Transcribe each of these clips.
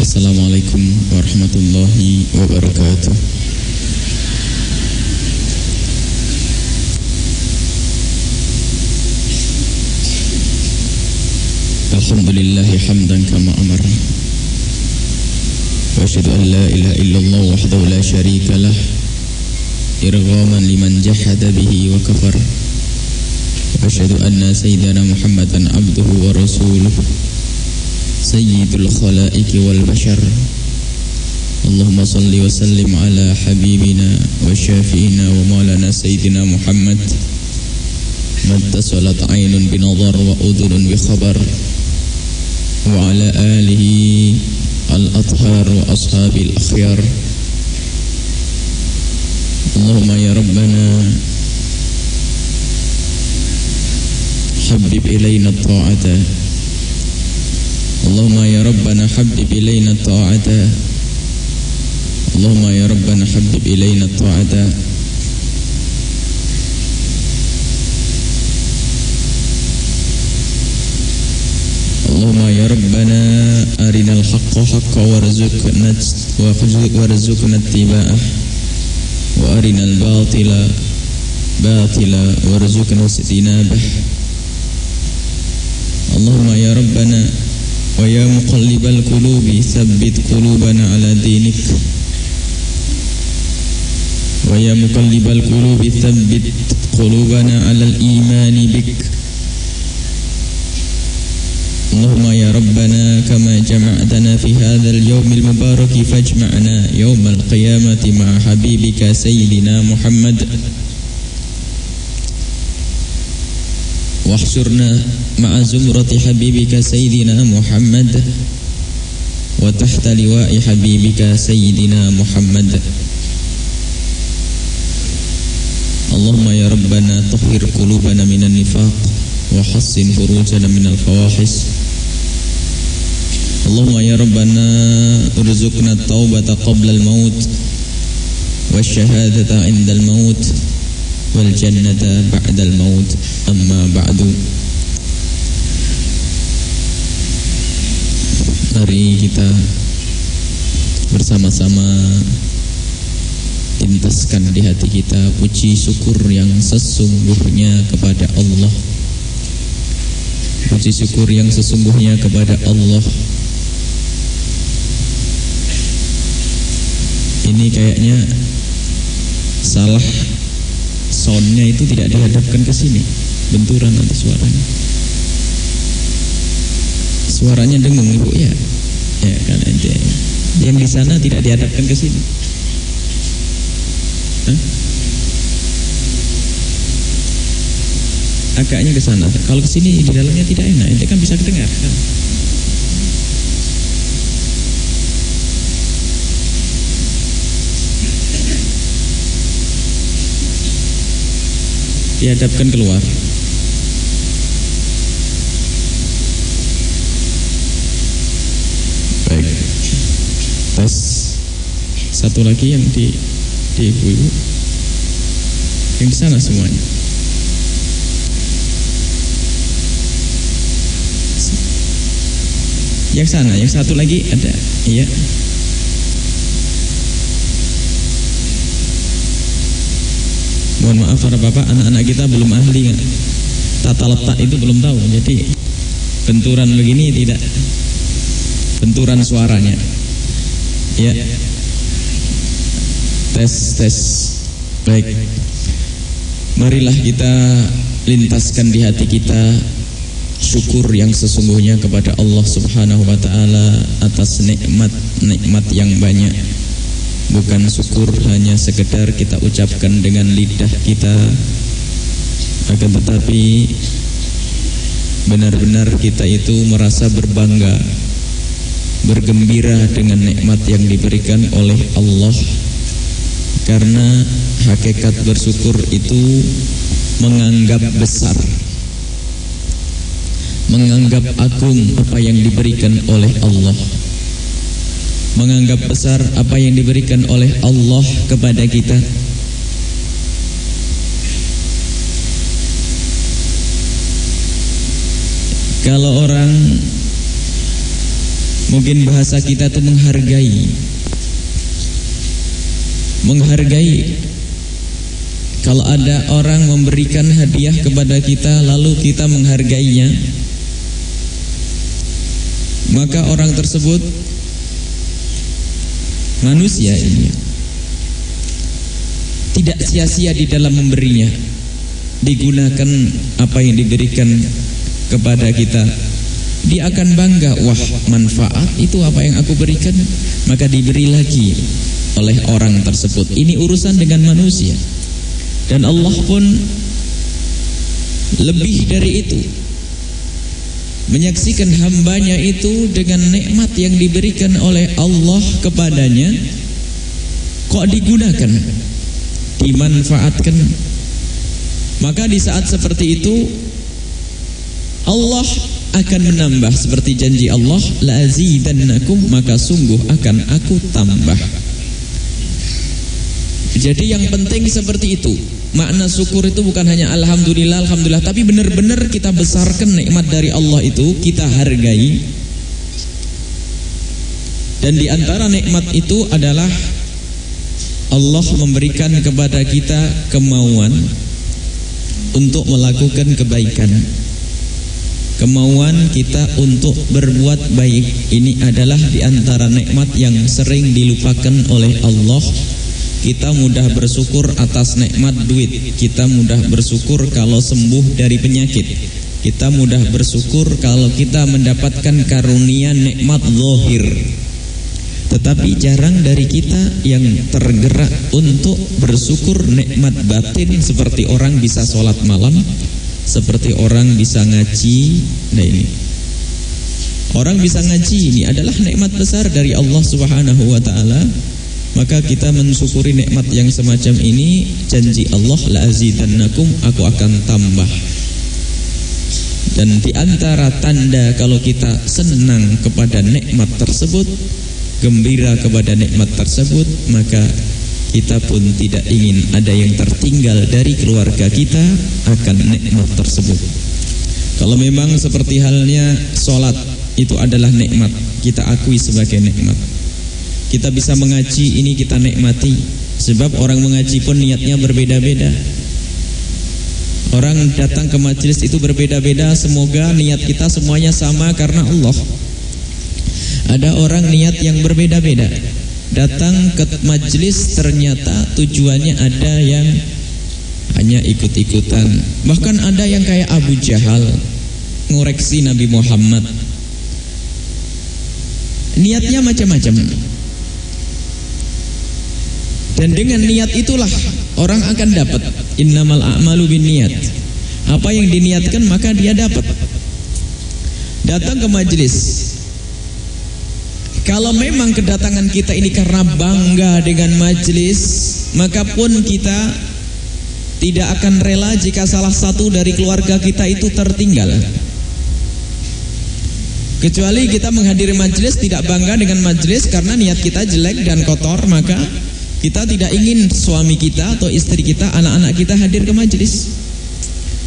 السلام عليكم ورحمة الله وبركاته. الحمد لله حمدا كما أمر. وأشهد أن لا إله إلا الله وحده لا شريك له إرغاما لمن جحد به وكفر. وأشهد أن سيدنا محمدا عبده ورسوله. سيد الخلائق والبشر. اللهم صل وسلم على حبيبنا وشافينا ومولانا سيدنا محمد. ما اتصلت عين بنظر وأذن بخبر. وعلى آله الأطهار وأصحاب الأخيار. اللهم يا ربنا حبب إلينا الطاعة. اللهم يا ربنا حبب إلينا الطاعة. اللهم يا ربنا حبب إلينا الطاعة. اللهم يا ربنا أرنا الحق حقا وارزقنا وارزقنا اتباعه. وأرنا الباطل باطلا وارزقنا اجتنابه. اللهم يا ربنا ويا مقلب القلوب ثبت قلوبنا على دينك. ويا مقلب القلوب ثبت قلوبنا على الإيمان بك. اللهم يا ربنا كما جمعتنا في هذا اليوم المبارك فاجمعنا يوم القيامة مع حبيبك سيدنا محمد. واحشرنا مع زمرة حبيبك سيدنا محمد وتحت لواء حبيبك سيدنا محمد. اللهم يا ربنا طهر قلوبنا من النفاق وحصن فروجنا من الفواحش. اللهم يا ربنا ارزقنا التوبة قبل الموت والشهادة عند الموت والجنة بعد الموت. أما بعد Mari kita bersama-sama Intaskan di hati kita puji syukur yang sesungguhnya kepada Allah Puji syukur yang sesungguhnya kepada Allah Ini kayaknya salah soundnya itu tidak dihadapkan ke sini benturan nanti suaranya. Suaranya dengung ibu ya? Ya kan aja yang di sana tidak dihadapkan ke sini. Agaknya ke sana. Kalau ke sini di dalamnya tidak enak. Ente kan bisa kedengar kan? Dihadapkan keluar. Tes satu lagi yang di di ibu-ibu. Yang di sana semuanya. Yang sana, yang satu lagi ada. Iya. Mohon maaf para bapak, anak-anak kita belum ahli? Tata letak itu belum tahu. Jadi benturan begini tidak benturan suaranya. Ya. Tes tes. Baik. Marilah kita lintaskan di hati kita syukur yang sesungguhnya kepada Allah Subhanahu wa taala atas nikmat-nikmat yang banyak bukan syukur hanya sekedar kita ucapkan dengan lidah kita akan tetapi benar-benar kita itu merasa berbangga bergembira dengan nikmat yang diberikan oleh Allah. Karena hakikat bersyukur itu menganggap besar. Menganggap agung apa yang diberikan oleh Allah. Menganggap besar apa yang diberikan oleh Allah kepada kita. Kalau orang Mungkin bahasa kita tuh menghargai. Menghargai. Kalau ada orang memberikan hadiah kepada kita lalu kita menghargainya, maka orang tersebut manusia ini tidak sia-sia di dalam memberinya digunakan apa yang diberikan kepada kita dia akan bangga wah manfaat itu apa yang aku berikan. Maka diberi lagi oleh orang tersebut. Ini urusan dengan manusia. Dan Allah pun lebih dari itu. Menyaksikan hambanya itu dengan nikmat yang diberikan oleh Allah kepadanya kok digunakan? Dimanfaatkan? Maka di saat seperti itu Allah akan menambah seperti janji Allah lazidannakum maka sungguh akan aku tambah jadi yang penting seperti itu Makna syukur itu bukan hanya alhamdulillah alhamdulillah tapi benar-benar kita besarkan nikmat dari Allah itu kita hargai. Dan di antara nikmat itu adalah Allah memberikan kepada kita kemauan untuk melakukan kebaikan. Kemauan kita untuk berbuat baik ini adalah di antara nikmat yang sering dilupakan oleh Allah kita mudah bersyukur atas nikmat duit. Kita mudah bersyukur kalau sembuh dari penyakit. Kita mudah bersyukur kalau kita mendapatkan karunia nikmat zahir. Tetapi jarang dari kita yang tergerak untuk bersyukur nikmat batin seperti orang bisa sholat malam, seperti orang bisa ngaji. Nah ini, orang bisa ngaji ini adalah nikmat besar dari Allah Subhanahu Wa Taala. Maka kita mensyukuri nikmat yang semacam ini. Janji Allah la azidannakum aku akan tambah. Dan di antara tanda kalau kita senang kepada nikmat tersebut gembira kepada nikmat tersebut maka kita pun tidak ingin ada yang tertinggal dari keluarga kita akan nikmat tersebut. Kalau memang seperti halnya sholat itu adalah nikmat. Kita akui sebagai nikmat. Kita bisa mengaji ini kita nikmati. Sebab orang mengaji pun niatnya berbeda-beda. Orang datang ke majelis itu berbeda-beda. Semoga niat kita semuanya sama karena Allah. Ada orang niat yang berbeda-beda datang ke majelis ternyata tujuannya ada yang hanya ikut-ikutan bahkan ada yang kayak Abu Jahal ngoreksi Nabi Muhammad niatnya macam-macam dan dengan niat itulah orang akan dapat innamal a'malu bin niat. Apa yang diniatkan maka dia dapat. Datang ke majelis. Kalau memang kedatangan kita ini karena bangga dengan majelis, maka pun kita tidak akan rela jika salah satu dari keluarga kita itu tertinggal. Kecuali kita menghadiri majelis tidak bangga dengan majelis karena niat kita jelek dan kotor, maka kita tidak ingin suami kita atau istri kita, anak-anak kita hadir ke majelis.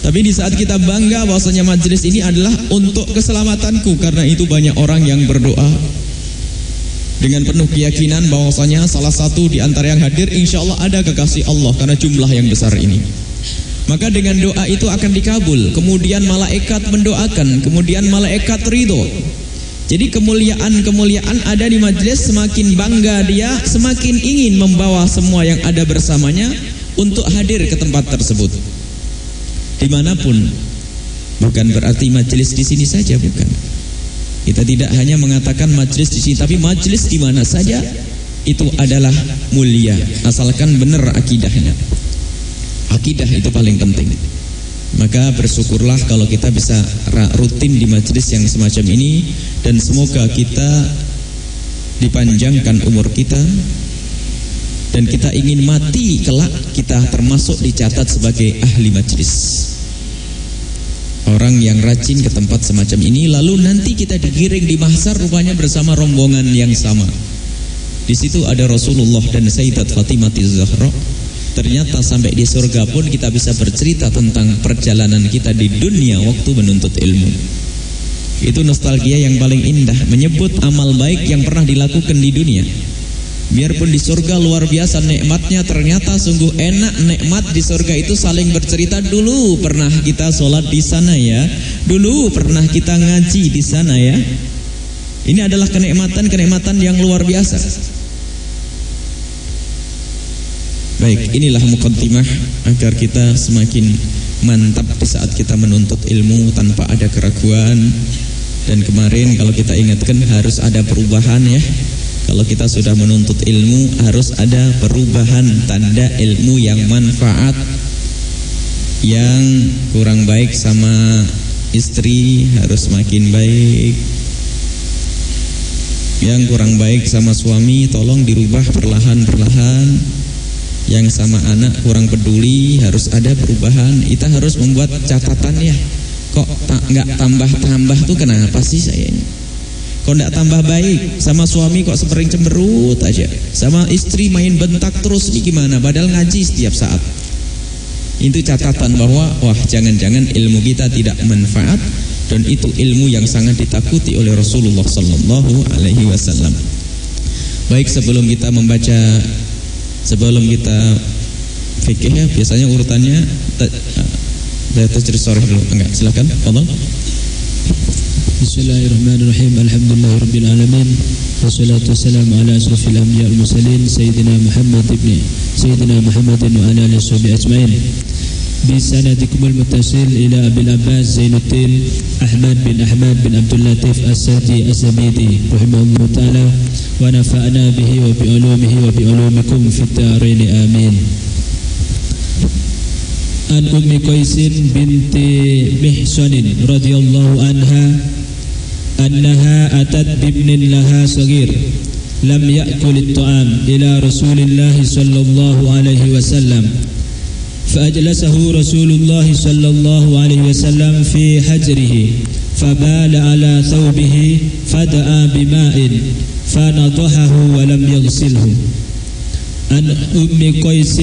Tapi di saat kita bangga bahwasanya majelis ini adalah untuk keselamatanku karena itu banyak orang yang berdoa dengan penuh keyakinan bahwasanya salah satu di antara yang hadir insya Allah ada kekasih Allah karena jumlah yang besar ini. Maka dengan doa itu akan dikabul. Kemudian malaikat mendoakan, kemudian malaikat ridho. Jadi kemuliaan-kemuliaan ada di majelis semakin bangga dia, semakin ingin membawa semua yang ada bersamanya untuk hadir ke tempat tersebut. Di mana pun, bukan berarti majelis di sini saja, bukan. Kita tidak hanya mengatakan majelis di sini, tapi majelis di mana saja itu adalah mulia, asalkan benar akidahnya. Akidah itu paling penting. Maka bersyukurlah kalau kita bisa rutin di majelis yang semacam ini dan semoga kita dipanjangkan umur kita dan kita ingin mati kelak kita termasuk dicatat sebagai ahli majelis. Orang yang rajin ke tempat semacam ini lalu nanti kita digiring di mahsar rupanya bersama rombongan yang sama. Di situ ada Rasulullah dan Sayyidat Fatimah Zahra Ternyata sampai di surga pun kita bisa bercerita tentang perjalanan kita di dunia waktu menuntut ilmu. Itu nostalgia yang paling indah, menyebut amal baik yang pernah dilakukan di dunia. Biarpun di surga luar biasa nikmatnya ternyata sungguh enak nikmat di surga itu saling bercerita dulu pernah kita sholat di sana ya, dulu pernah kita ngaji di sana ya. Ini adalah kenikmatan-kenikmatan yang luar biasa. Baik, inilah mukaddimah agar kita semakin mantap di saat kita menuntut ilmu tanpa ada keraguan. Dan kemarin kalau kita ingatkan harus ada perubahan ya. Kalau kita sudah menuntut ilmu harus ada perubahan tanda ilmu yang manfaat yang kurang baik sama istri harus makin baik. Yang kurang baik sama suami tolong dirubah perlahan-perlahan. Yang sama anak kurang peduli harus ada perubahan. Kita harus membuat catatan ya. Kok nggak tambah-tambah tuh kenapa sih saya ini kok nggak tambah baik sama suami kok sering cemberut aja sama istri main bentak terus nih gimana padahal ngaji setiap saat itu catatan bahwa wah jangan-jangan ilmu kita tidak manfaat dan itu ilmu yang sangat ditakuti oleh Rasulullah Sallallahu Alaihi Wasallam. Baik sebelum kita membaca Sebelum kita fikih ya biasanya urutannya tajrid sorry dulu. Enggak, silakan. بسم الله الرحمن الرحيم الحمد لله رب العالمين والصلاة والسلام على أشرف الأنبياء المرسلين سيدنا محمد بن سيدنا محمد وعلى آله وصحبه أجمعين بسندكم المتصل إلى أبي العباس زين الدين أحمد بن أحمد بن عبد اللطيف السادي الزبيدي رحمه الله تعالى ونفعنا به وبعلومه وبعلومكم في الدارين آمين عن أم قيس بنت محسن رضي الله عنها أنها أتت بابن لها صغير لم يأكل الطعام إلى رسول الله صلى الله عليه وسلم. فأجلسه رسول الله صلى الله عليه وسلم في حجره فبال على ثوبه فدعا بماء فنضحه ولم يغسله. عن أم قيس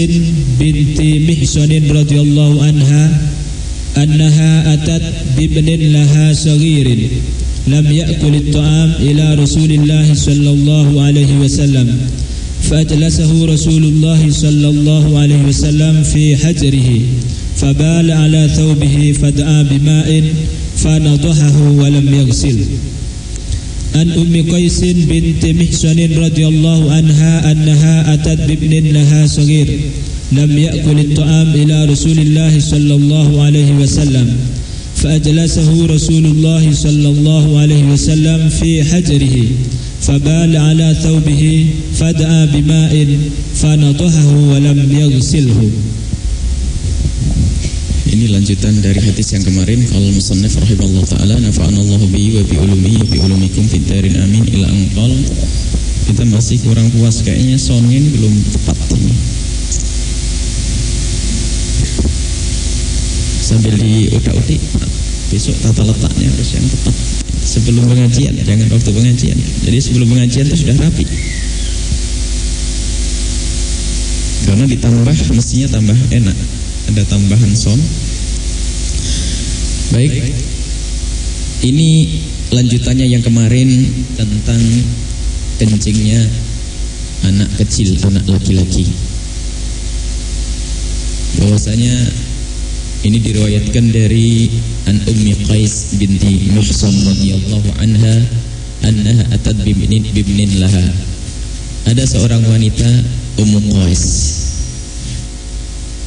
بنت محسن رضي الله عنها أنها أتت بابن لها صغير لم يأكل الطعام إلى رسول الله صلى الله عليه وسلم فأجلسه رسول الله صلى الله عليه وسلم في حجره فبال على ثوبه فدعا بماء فنضحه ولم يغسله عن أم قيس بنت محسن رضي الله عنها أنها أتت بابن لها صغير لم يأكل الطعام إلى رسول الله صلى الله عليه وسلم. فأجلسه رسول الله صلى الله عليه وسلم في حجره فبال على ثوبه فدعا بماء فنضحه ولم يغسله Ini lanjutan dari hadis yang kemarin Kalau musannif rahimahullah ta'ala Nafa'anallahu bihi wa bi ulumihi wa bi ulumikum Fiddarin amin ila angkal Kita masih kurang puas Kayaknya soundnya ini belum tepat ini Sambil diutak-utik Besok tata letaknya harus yang tepat sebelum pengajian, jangan waktu pengajian. Jadi sebelum pengajian itu sudah rapi. Karena ditambah mestinya tambah enak. Ada tambahan son. Baik. Ini lanjutannya yang kemarin tentang kencingnya anak kecil, anak laki-laki. Bahwasanya ini diriwayatkan dari An Ummi Qais binti Muhsan radhiyallahu anha annaha atat bibnin bibnin laha. Ada seorang wanita Ummu Qais.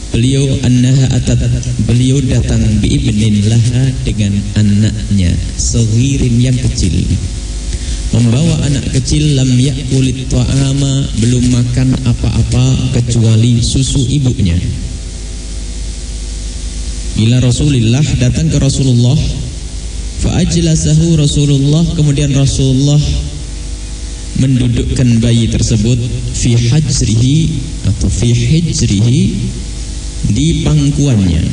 Beliau annaha atat beliau datang biibnin laha dengan anaknya segirin yang kecil. Membawa anak kecil lam yakulit ta'ama belum makan apa-apa kecuali susu ibunya ila Rasulillah datang ke Rasulullah. Fa ajlasahu Rasulullah kemudian Rasulullah mendudukkan bayi tersebut fi hajrihi atau fi hijrihi di pangkuannya.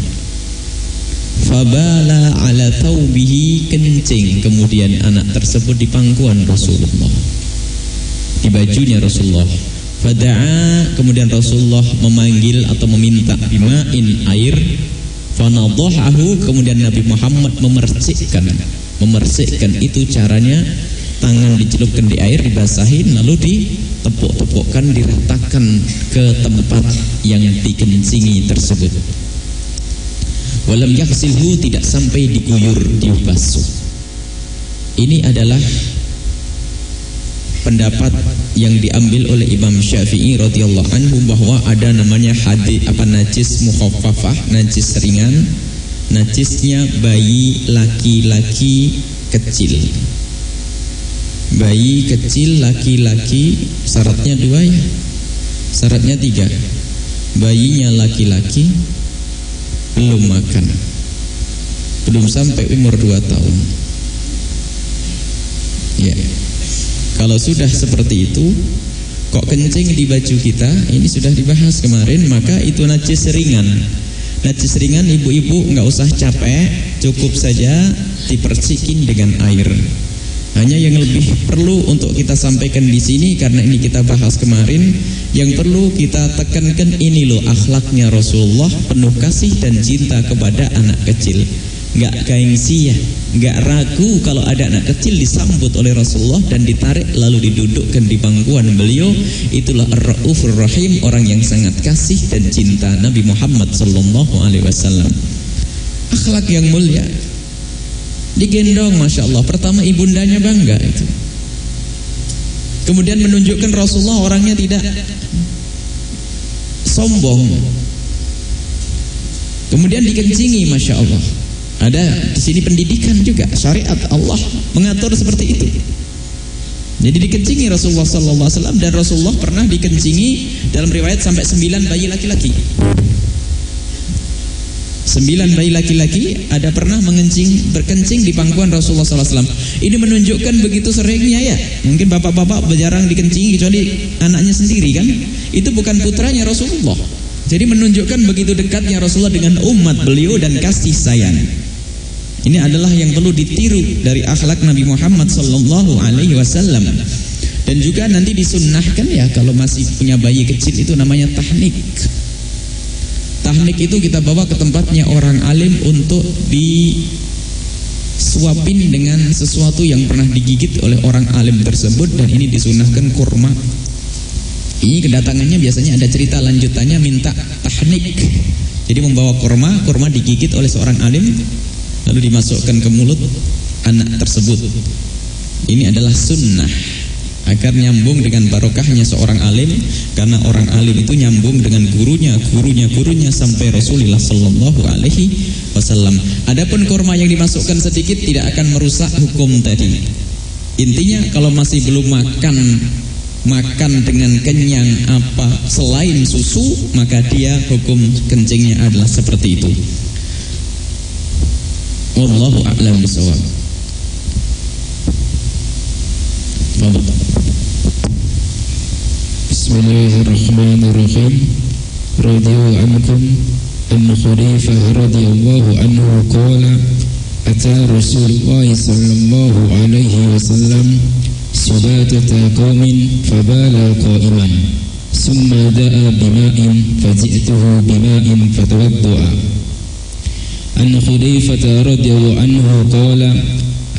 Fabala ala taubihi kencing kemudian anak tersebut di pangkuan Rasulullah. Di bajunya Rasulullah. Fada'a kemudian Rasulullah memanggil atau meminta bima'in air Fanadhahu kemudian Nabi Muhammad memercikkan Memersihkan itu caranya tangan dicelupkan di air, dibasahin, lalu ditepuk-tepukkan, diratakan ke tempat yang dikencingi tersebut. Walam yaksilhu tidak sampai diguyur, dibasuh. Ini adalah pendapat yang diambil oleh Imam Syafi'i radhiyallahu anhu bahwa ada namanya hadis apa najis mukhaffafah, najis ringan, najisnya bayi laki-laki kecil. Bayi kecil laki-laki syaratnya dua ya. Syaratnya tiga. Bayinya laki-laki belum makan. Belum sampai umur dua tahun. Ya. Kalau sudah seperti itu, kok kencing di baju kita, ini sudah dibahas kemarin, maka itu najis ringan. Najis ringan ibu-ibu nggak usah capek, cukup saja dipersikin dengan air. Hanya yang lebih perlu untuk kita sampaikan di sini karena ini kita bahas kemarin, yang perlu kita tekankan ini loh akhlaknya Rasulullah penuh kasih dan cinta kepada anak kecil nggak gengsi ya, nggak ragu kalau ada anak kecil disambut oleh Rasulullah dan ditarik lalu didudukkan di bangkuan beliau. Itulah Ar-Raufur Rahim, orang yang sangat kasih dan cinta Nabi Muhammad sallallahu alaihi wasallam. Akhlak yang mulia. Digendong Masya Allah Pertama ibundanya bangga itu Kemudian menunjukkan Rasulullah orangnya tidak Sombong Kemudian dikencingi Masya Allah ada di sini pendidikan juga syariat Allah mengatur seperti itu. Jadi dikencingi Rasulullah sallallahu alaihi wasallam dan Rasulullah pernah dikencingi dalam riwayat sampai sembilan bayi laki-laki. Sembilan bayi laki-laki ada pernah mengencing berkencing di pangkuan Rasulullah sallallahu alaihi wasallam. Ini menunjukkan begitu seringnya ya. Mungkin bapak-bapak jarang dikencingi kecuali anaknya sendiri kan. Itu bukan putranya Rasulullah. Jadi menunjukkan begitu dekatnya Rasulullah dengan umat beliau dan kasih sayang. Ini adalah yang perlu ditiru dari akhlak Nabi Muhammad sallallahu alaihi wasallam. Dan juga nanti disunnahkan ya kalau masih punya bayi kecil itu namanya tahnik. Tahnik itu kita bawa ke tempatnya orang alim untuk disuapin dengan sesuatu yang pernah digigit oleh orang alim tersebut dan ini disunahkan kurma. Ini kedatangannya biasanya ada cerita lanjutannya minta tahnik. Jadi membawa kurma, kurma digigit oleh seorang alim lalu dimasukkan ke mulut anak tersebut. Ini adalah sunnah agar nyambung dengan barokahnya seorang alim karena orang alim itu nyambung dengan gurunya gurunya gurunya sampai Rasulullah Sallallahu Alaihi Wasallam. Adapun kurma yang dimasukkan sedikit tidak akan merusak hukum tadi. Intinya kalau masih belum makan makan dengan kenyang apa selain susu maka dia hukum kencingnya adalah seperti itu. Wallahu a'lam bisawab. بسم الله الرحمن الرحيم. رضي عنكم أن خليفة رضي الله عنه قال أتى رسول الله صلى الله عليه وسلم سباتة قوم فبال قائما ثم دعا بماء فجئته بماء فتوضأ. أن خليفة رضي الله عنه قال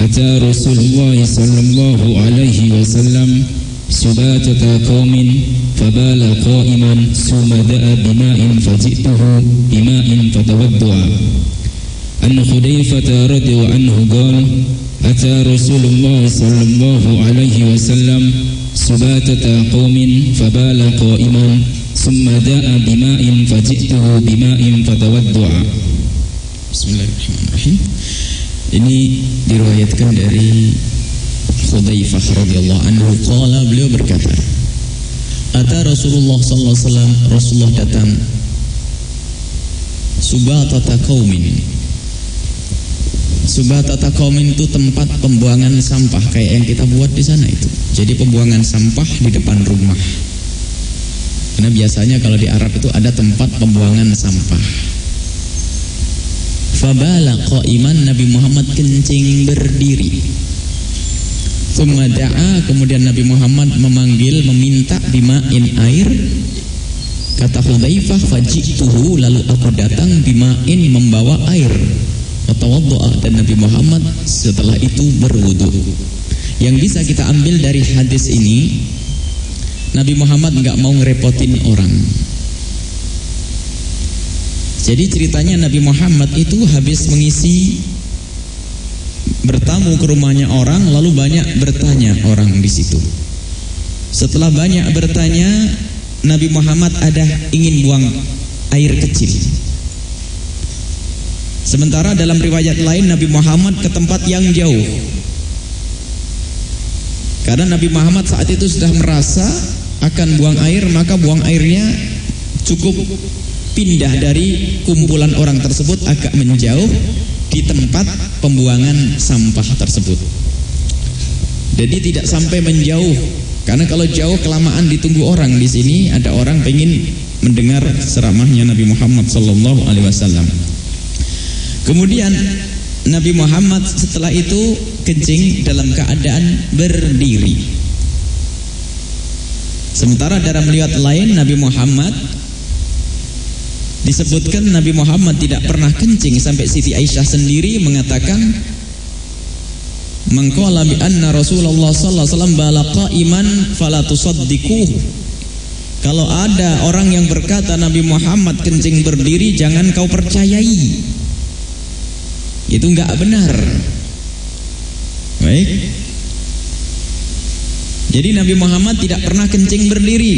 أتى رسول الله صلى الله عليه وسلم سباتة قوم فبال قائما ثم دأ بماء فجئته بماء فتوضأ. أن خليفة رضي الله عنه قال أتى رسول الله صلى الله عليه وسلم سباتة قوم فبال قائما ثم دأ بماء فجئته بماء فتوضأ. Bismillahirrahmanirrahim. Ini diriwayatkan dari Khudzaifah radhiyallahu anhu qala beliau berkata Ata Rasulullah sallallahu alaihi wasallam Rasulullah datang Subatata qaumin Subatata qaumin itu tempat pembuangan sampah kayak yang kita buat di sana itu. Jadi pembuangan sampah di depan rumah. Karena biasanya kalau di Arab itu ada tempat pembuangan sampah. Fabala iman Nabi Muhammad kencing berdiri. Thumma kemudian Nabi Muhammad memanggil meminta bima'in air. Kata Hudzaifah fajituhu lalu aku datang bima'in membawa air. Watawaddo'a dan Nabi Muhammad setelah itu berwudu. Yang bisa kita ambil dari hadis ini, Nabi Muhammad nggak mau ngerepotin orang. Jadi ceritanya Nabi Muhammad itu habis mengisi bertamu ke rumahnya orang, lalu banyak bertanya orang di situ. Setelah banyak bertanya, Nabi Muhammad ada ingin buang air kecil. Sementara dalam riwayat lain Nabi Muhammad ke tempat yang jauh. Karena Nabi Muhammad saat itu sudah merasa akan buang air, maka buang airnya cukup pindah dari kumpulan orang tersebut agak menjauh di tempat pembuangan sampah tersebut. Jadi tidak sampai menjauh karena kalau jauh kelamaan ditunggu orang di sini ada orang pengen mendengar ceramahnya Nabi Muhammad sallallahu alaihi wasallam. Kemudian Nabi Muhammad setelah itu kencing dalam keadaan berdiri. Sementara dalam riwayat lain Nabi Muhammad disebutkan Nabi Muhammad tidak pernah kencing sampai Siti Aisyah sendiri mengatakan Mengqala bi anna Rasulullah sallallahu alaihi wasallam bala qa'iman fala tusaddiquhu. Kalau ada orang yang berkata Nabi Muhammad kencing berdiri jangan kau percayai. Itu enggak benar. Baik. Jadi Nabi Muhammad tidak pernah kencing berdiri.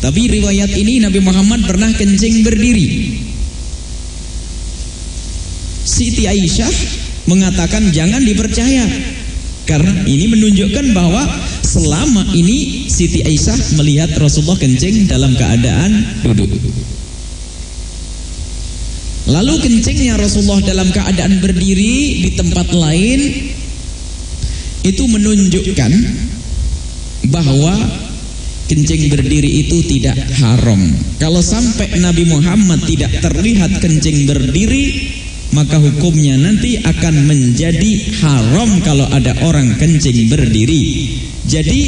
Tapi riwayat ini Nabi Muhammad pernah kencing berdiri. Siti Aisyah mengatakan jangan dipercaya karena ini menunjukkan bahwa selama ini Siti Aisyah melihat Rasulullah kencing dalam keadaan duduk. Lalu kencingnya Rasulullah dalam keadaan berdiri di tempat lain itu menunjukkan bahwa kencing berdiri itu tidak haram. Kalau sampai Nabi Muhammad tidak terlihat kencing berdiri, maka hukumnya nanti akan menjadi haram kalau ada orang kencing berdiri. Jadi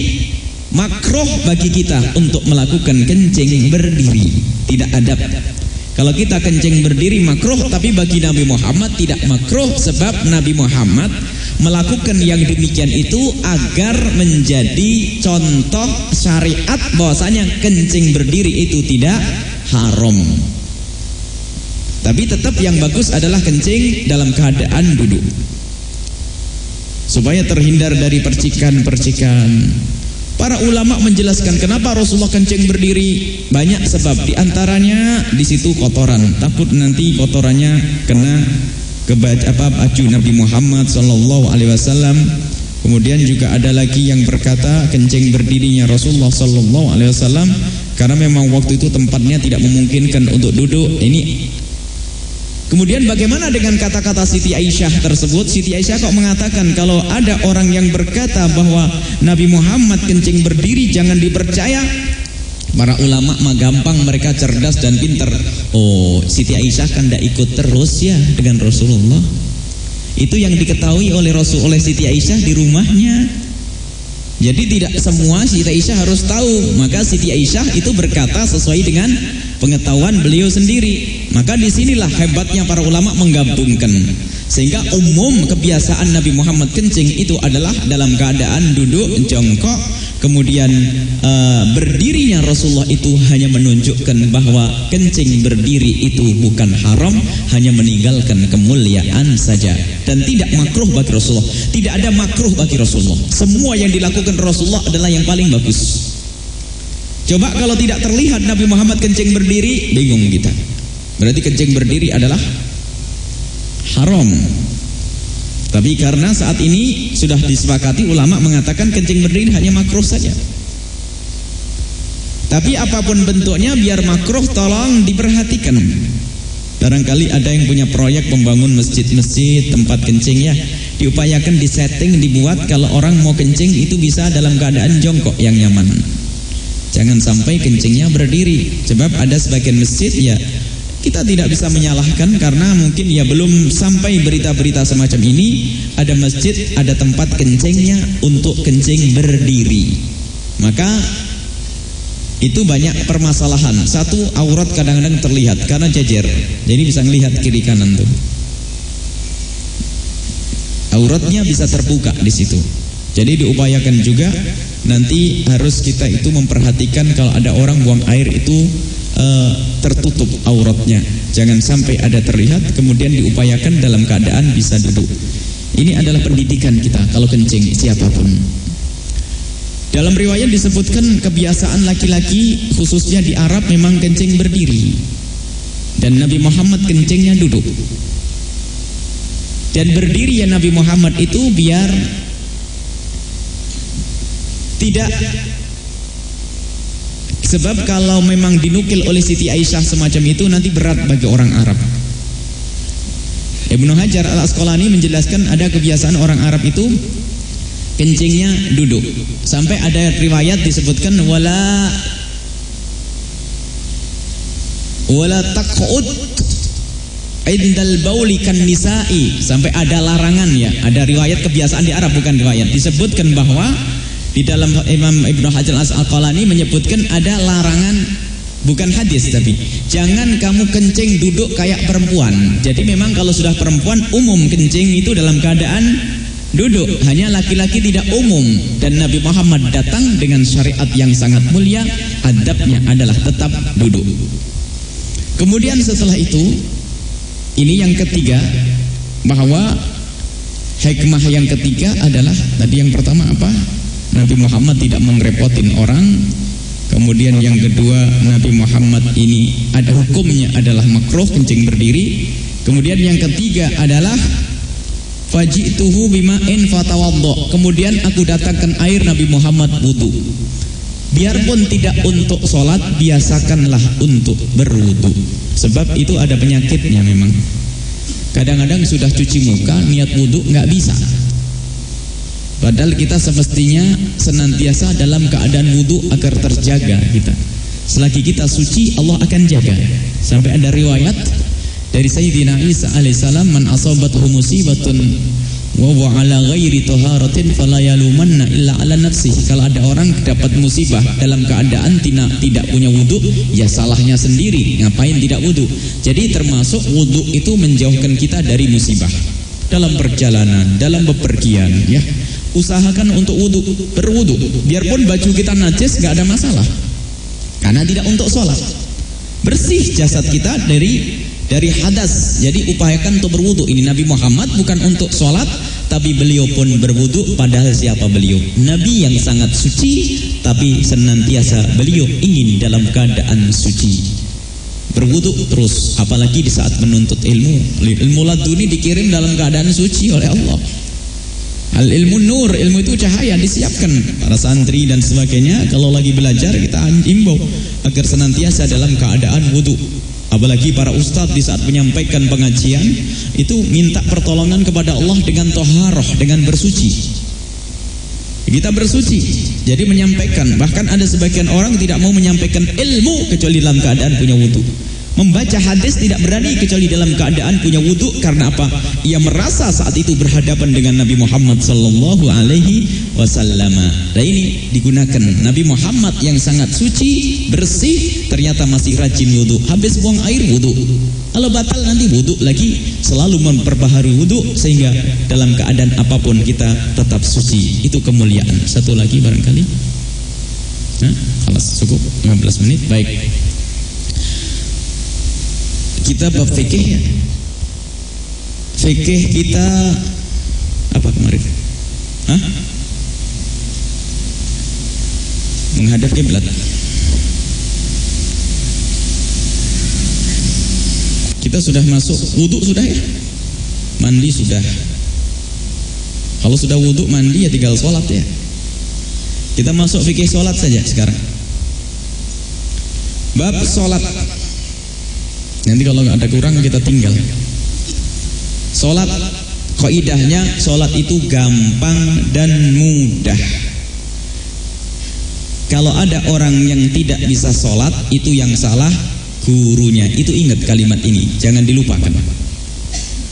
makroh bagi kita untuk melakukan kencing berdiri, tidak adab. Kalau kita kencing berdiri makruh, tapi bagi Nabi Muhammad tidak makruh sebab Nabi Muhammad melakukan yang demikian itu agar menjadi contoh syariat bahwasanya kencing berdiri itu tidak haram. Tapi tetap yang bagus adalah kencing dalam keadaan duduk. Supaya terhindar dari percikan-percikan. Para ulama menjelaskan kenapa Rasulullah kencing berdiri banyak sebab di antaranya di situ kotoran. Takut nanti kotorannya kena ke apa baju Nabi Muhammad sallallahu alaihi wasallam. Kemudian juga ada lagi yang berkata kencing berdirinya Rasulullah sallallahu alaihi wasallam karena memang waktu itu tempatnya tidak memungkinkan untuk duduk. Ini Kemudian bagaimana dengan kata-kata Siti Aisyah tersebut? Siti Aisyah kok mengatakan kalau ada orang yang berkata bahwa Nabi Muhammad kencing berdiri jangan dipercaya. Para ulama mah gampang mereka cerdas dan pintar. Oh, Siti Aisyah kan tidak ikut terus ya dengan Rasulullah. Itu yang diketahui oleh Rasul oleh Siti Aisyah di rumahnya. Jadi tidak semua Siti Aisyah harus tahu. Maka Siti Aisyah itu berkata sesuai dengan pengetahuan beliau sendiri. Maka di sinilah hebatnya para ulama menggabungkan. Sehingga umum kebiasaan Nabi Muhammad kencing itu adalah dalam keadaan duduk jongkok. Kemudian uh, berdirinya Rasulullah itu hanya menunjukkan bahwa kencing berdiri itu bukan haram, hanya meninggalkan kemuliaan saja dan tidak makruh bagi Rasulullah. Tidak ada makruh bagi Rasulullah. Semua yang dilakukan Rasulullah adalah yang paling bagus. Coba kalau tidak terlihat Nabi Muhammad kencing berdiri, bingung kita. Berarti kencing berdiri adalah haram. Tapi karena saat ini sudah disepakati ulama mengatakan kencing berdiri hanya makruh saja. Tapi apa pun bentuknya biar makruh tolong diperhatikan. Barangkali ada yang punya proyek pembangun masjid-masjid tempat kencing ya diupayakan disetting dibuat kalau orang mau kencing itu bisa dalam keadaan jongkok yang nyaman. Jangan sampai kencingnya berdiri. Sebab ada sebagian masjid ya kita tidak bisa menyalahkan karena mungkin ya belum sampai berita-berita semacam ini. Ada masjid ada tempat kencingnya untuk kencing berdiri. Maka itu banyak permasalahan. Satu aurat kadang-kadang terlihat karena jajar jadi bisa melihat kiri kanan tuh. Auratnya bisa terbuka di situ. Jadi diupayakan juga nanti harus kita itu memperhatikan kalau ada orang buang air itu uh, tertutup auratnya. Jangan sampai ada terlihat kemudian diupayakan dalam keadaan bisa duduk. Ini adalah pendidikan kita kalau kencing siapa pun. Dalam riwayat disebutkan kebiasaan laki-laki khususnya di Arab memang kencing berdiri. Dan Nabi Muhammad kencingnya duduk. Dan berdiri ya Nabi Muhammad itu biar tidak Sebab kalau memang dinukil oleh Siti Aisyah semacam itu nanti berat bagi orang Arab. Ibnu Hajar al Asqalani menjelaskan ada kebiasaan orang Arab itu kencingnya duduk. Sampai ada riwayat disebutkan wala wala taqud indal bauli kan nisa'i sampai ada larangan ya ada riwayat kebiasaan di Arab bukan riwayat disebutkan bahwa di dalam Imam Ibnu Hajar Al-Asqalani menyebutkan ada larangan bukan hadis tapi jangan kamu kencing duduk kayak perempuan. Jadi memang kalau sudah perempuan umum kencing itu dalam keadaan duduk. Hanya laki-laki tidak umum dan Nabi Muhammad datang dengan syariat yang sangat mulia, adabnya adalah tetap duduk. Kemudian setelah itu ini yang ketiga bahwa hikmah yang ketiga adalah tadi yang pertama apa? Nabi Muhammad tidak mengerepotin orang. Kemudian yang kedua Nabi Muhammad ini ada hukumnya adalah makruh kencing berdiri. Kemudian yang ketiga adalah Fajituhu bima'in fatawaddo. Kemudian aku datangkan air Nabi Muhammad wudhu Biarpun tidak untuk sholat Biasakanlah untuk berwudhu Sebab itu ada penyakitnya memang. Kadang-kadang sudah cuci muka Niat wudhu nggak bisa Padahal kita semestinya senantiasa dalam keadaan wudhu agar terjaga kita. Selagi kita suci, Allah akan jaga. Sampai ada riwayat dari Sayyidina Isa alaihissalam, "Man asabathu musibatun wa huwa ala ghairi taharatin fala yalumanna illa ala nafsi." Kalau ada orang dapat musibah dalam keadaan tidak tidak punya wudhu, ya salahnya sendiri. Ngapain tidak wudhu? Jadi termasuk wudhu itu menjauhkan kita dari musibah dalam perjalanan, dalam bepergian, ya usahakan untuk wudhu, berwudhu. Biarpun baju kita najis nggak ada masalah, karena tidak untuk sholat. Bersih jasad kita dari dari hadas. Jadi upayakan untuk berwudhu. Ini Nabi Muhammad bukan untuk sholat, tapi beliau pun berwudhu. Padahal siapa beliau? Nabi yang sangat suci, tapi senantiasa beliau ingin dalam keadaan suci berwudhu terus apalagi di saat menuntut ilmu ilmu laduni dikirim dalam keadaan suci oleh Allah Al ilmu nur, ilmu itu cahaya disiapkan para santri dan sebagainya. Kalau lagi belajar kita imbau agar senantiasa dalam keadaan wudhu. Apalagi para ustadz di saat menyampaikan pengajian itu minta pertolongan kepada Allah dengan toharoh, dengan bersuci. Kita bersuci, jadi menyampaikan. Bahkan ada sebagian orang tidak mau menyampaikan ilmu kecuali dalam keadaan punya wudhu. Membaca hadis tidak berani kecuali dalam keadaan punya wudhu karena apa? Ia merasa saat itu berhadapan dengan Nabi Muhammad sallallahu alaihi wasallam. Nah ini digunakan Nabi Muhammad yang sangat suci, bersih, ternyata masih rajin wudhu. Habis buang air wudhu. Kalau batal nanti wudhu lagi, selalu memperbaharui wudhu sehingga dalam keadaan apa pun kita tetap suci. Itu kemuliaan. Satu lagi barangkali. Nah, kalau cukup 15 menit. Baik kita bab fikih ya. Fikih kita apa kemarin? Hah? Menghadap kiblat. Kita sudah masuk wudhu sudah ya? Mandi sudah. Kalau sudah wudhu mandi ya tinggal sholat ya. Kita masuk fikih sholat saja sekarang. Bab sholat Nanti kalau nggak ada kurang kita tinggal. Sholat Kaidahnya sholat itu gampang dan mudah. Kalau ada orang yang tidak bisa sholat itu yang salah gurunya. Itu ingat kalimat ini, jangan dilupakan.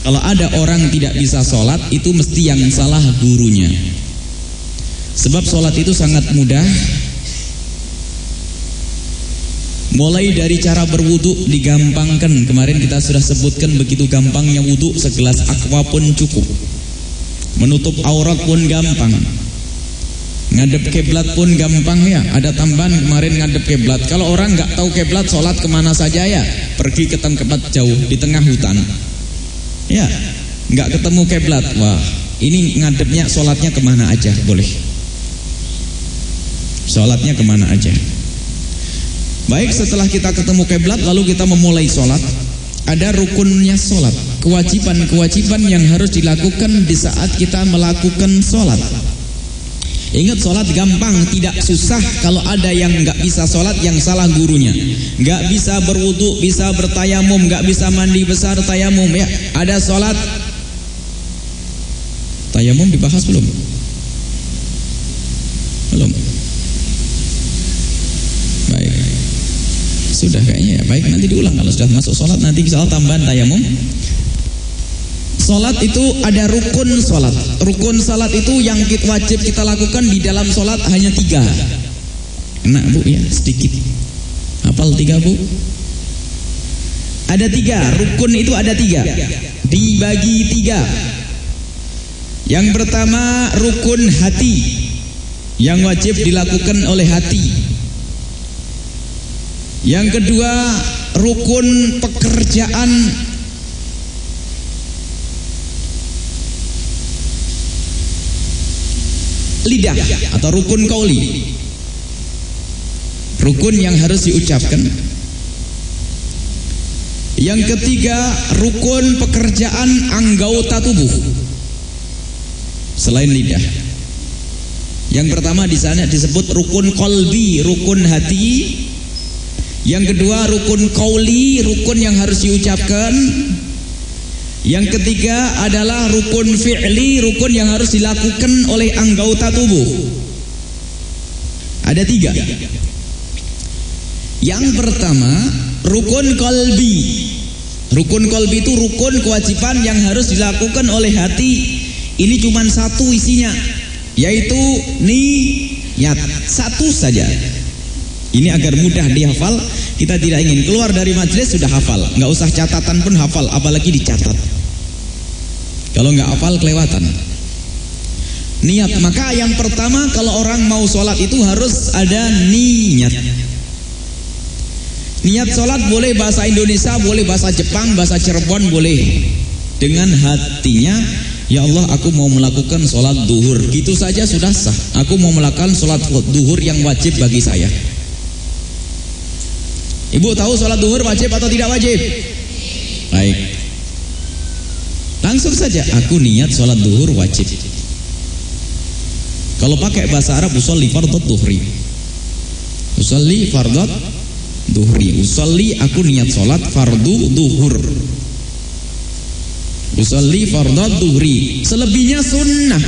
Kalau ada orang tidak bisa sholat itu mesti yang salah gurunya. Sebab sholat itu sangat mudah Mulai dari cara berwudu digampangkan. Kemarin kita sudah sebutkan begitu gampangnya wudu segelas aqua pun cukup. Menutup aurat pun gampang. Ngadep kiblat pun gampang ya. Ada tambahan kemarin ngadep kiblat. Kalau orang nggak tahu kiblat, sholat ke mana saja ya? Pergi ke tempat jauh di tengah hutan. Ya, nggak ketemu kiblat. Wah, ini ngadepnya sholatnya ke mana aja boleh. Sholatnya ke mana aja. Baik setelah kita ketemu kiblat lalu kita memulai sholat. Ada rukunnya sholat kewajiban-kewajiban yang harus dilakukan di saat kita melakukan sholat. Ingat sholat gampang tidak susah kalau ada yang nggak bisa sholat yang salah gurunya. Nggak bisa berwudu bisa bertayamum nggak bisa mandi besar tayamum ya. Ada sholat. Tayamum dibahas belum? Belum Sudah kayaknya ya. Baik nanti diulang kalau sudah masuk sholat nanti soal tambahan tayamum. Sholat itu ada rukun sholat. Rukun sholat itu yang kita wajib kita lakukan di dalam sholat hanya tiga. Enak bu ya sedikit. Hafal tiga bu? Ada tiga. Rukun itu ada tiga. Dibagi tiga. Yang pertama rukun hati. Yang wajib dilakukan oleh hati. Yang kedua, rukun pekerjaan lidah atau rukun kauli. Rukun yang harus diucapkan. Yang ketiga, rukun pekerjaan anggota tubuh selain lidah. Yang pertama di sana disebut rukun kolbi, rukun hati, yang kedua rukun kauli, rukun yang harus diucapkan. Yang ketiga adalah rukun fi'li, rukun yang harus dilakukan oleh anggota tubuh. Ada tiga. Yang pertama, rukun kolbi. Rukun kolbi itu rukun kewajiban yang harus dilakukan oleh hati. Ini cuma satu isinya, yaitu niat. Satu saja. Ini agar mudah dihafal, kita tidak ingin keluar dari majelis sudah hafal, nggak usah catatan pun hafal, apalagi dicatat. Kalau nggak hafal kelewatan. Niat, maka yang pertama kalau orang mau sholat itu harus ada niat. Niat sholat boleh bahasa Indonesia, boleh bahasa Jepang, bahasa Cirebon boleh. Dengan hatinya, ya Allah aku mau melakukan sholat duhur. Gitu saja sudah sah. Aku mau melakukan sholat duhur yang wajib bagi saya. Ibu tahu sholat duhur wajib atau tidak wajib? Baik. Langsung saja, aku niat sholat duhur wajib. Kalau pakai bahasa Arab, usolli fardot duhri. Usolli fardot duhri. Usolli aku niat sholat fardu duhur. Usolli fardot duhri. Selebihnya sunnah.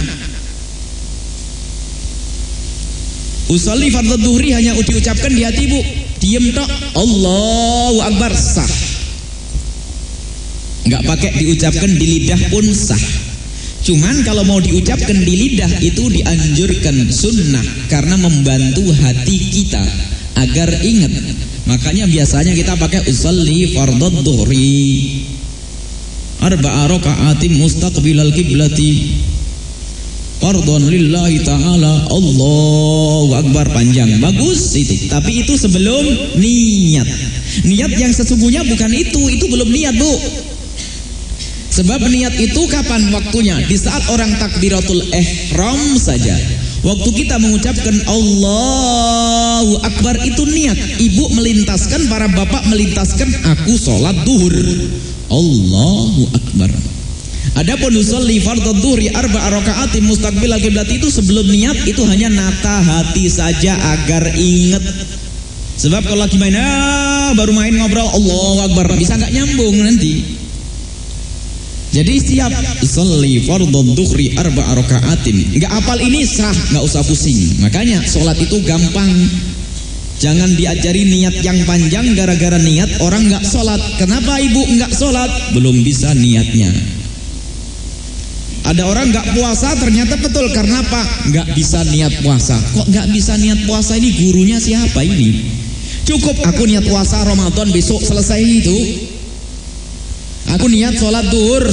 Usolli fardot duhri hanya diucapkan di hati ibu diem tok Allahu Akbar. Sah. Nggak pakai diucapkan di lidah pun sah. Cuman kalau mau diucapkan di lidah itu dianjurkan sunnah karena membantu hati kita agar ingat. Makanya biasanya kita pakai usalli fardad dhuhri. Arba'a raka'atin mustaqbilal kiblati Fardon lillahi ta'ala. Allahu Akbar. Panjang. Bagus itu. Tapi itu sebelum niat. Niat yang sesungguhnya bukan itu. Itu belum niat bu. Sebab niat itu kapan waktunya? Di saat orang takbiratul ihram saja. Waktu kita mengucapkan Allahu Akbar itu niat. Ibu melintaskan, para bapak melintaskan Aku sholat duhur. Allahu Akbar Adapun usolli fardhu dhuhri arba rakaatin mustaqbil kiblat itu sebelum niat itu hanya nata hati saja agar ingat. Sebab kalau lagi main ah, baru main ngobrol Allah Akbar bisa nggak nyambung nanti. Jadi siap usolli fardhu dhuhri arba rakaatin. Nggak apal ini sah, nggak usah pusing. Makanya sholat itu gampang. Jangan diajari niat yang panjang gara-gara niat orang nggak sholat. Kenapa ibu nggak sholat? Belum bisa niatnya. Ada orang nggak puasa ternyata betul karena apa? Nggak bisa niat puasa. Kok nggak bisa niat puasa ini gurunya siapa ini? Cukup aku niat puasa Ramadan besok selesai itu. Aku niat sholat duhur.